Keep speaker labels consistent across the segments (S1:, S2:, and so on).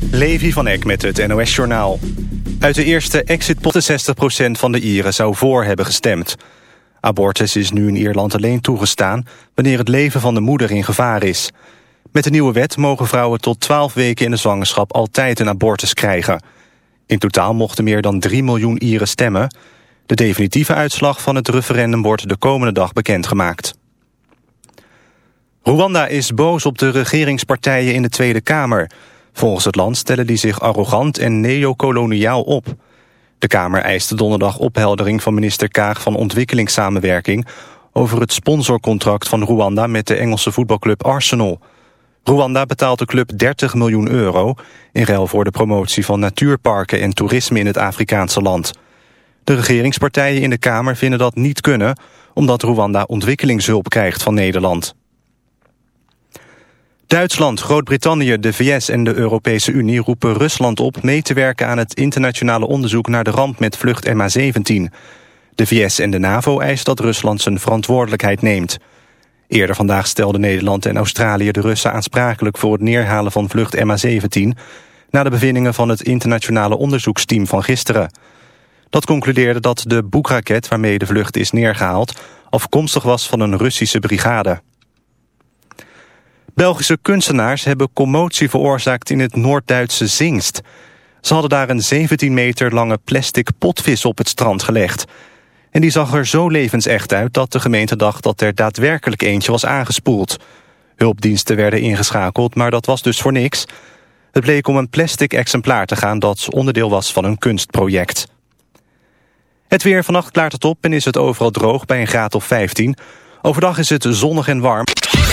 S1: Levi van Eck met het NOS-journaal. Uit de eerste exitpotten 60% van de Ieren zou voor hebben gestemd. Abortus is nu in Ierland alleen toegestaan... wanneer het leven van de moeder in gevaar is. Met de nieuwe wet mogen vrouwen tot 12 weken in de zwangerschap... altijd een abortus krijgen. In totaal mochten meer dan 3 miljoen Ieren stemmen. De definitieve uitslag van het referendum wordt de komende dag bekendgemaakt. Rwanda is boos op de regeringspartijen in de Tweede Kamer... Volgens het land stellen die zich arrogant en neocoloniaal op. De Kamer eiste donderdag opheldering van minister Kaag van Ontwikkelingssamenwerking... over het sponsorcontract van Rwanda met de Engelse voetbalclub Arsenal. Rwanda betaalt de club 30 miljoen euro... in ruil voor de promotie van natuurparken en toerisme in het Afrikaanse land. De regeringspartijen in de Kamer vinden dat niet kunnen... omdat Rwanda ontwikkelingshulp krijgt van Nederland. Duitsland, Groot-Brittannië, de VS en de Europese Unie roepen Rusland op mee te werken aan het internationale onderzoek naar de ramp met vlucht MH17. De VS en de NAVO eisen dat Rusland zijn verantwoordelijkheid neemt. Eerder vandaag stelden Nederland en Australië de Russen aansprakelijk voor het neerhalen van vlucht MH17 na de bevindingen van het internationale onderzoeksteam van gisteren. Dat concludeerde dat de boekraket waarmee de vlucht is neergehaald afkomstig was van een Russische brigade. Belgische kunstenaars hebben commotie veroorzaakt in het Noord-Duitse Zingst. Ze hadden daar een 17 meter lange plastic potvis op het strand gelegd. En die zag er zo levensecht uit dat de gemeente dacht dat er daadwerkelijk eentje was aangespoeld. Hulpdiensten werden ingeschakeld, maar dat was dus voor niks. Het bleek om een plastic exemplaar te gaan dat onderdeel was van een kunstproject. Het weer vannacht klaart het op en is het overal droog bij een graad of 15. Overdag is het zonnig en warm.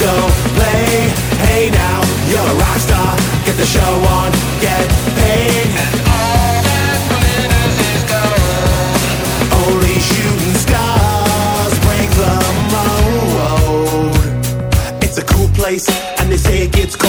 S2: go
S3: play. Hey now, you're a rock star. Get the show on. Get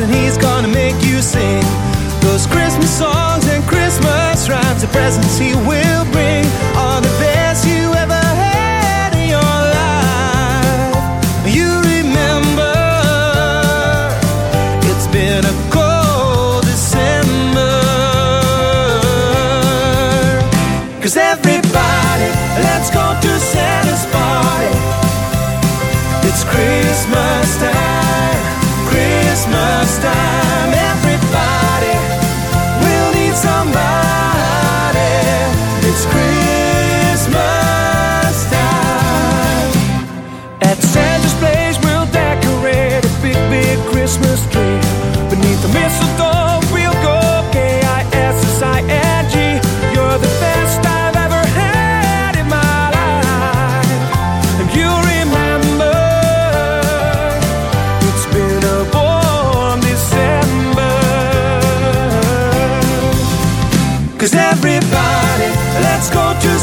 S4: and he's gonna
S5: make you sing those Christmas songs and Christmas rhymes, the presents he will.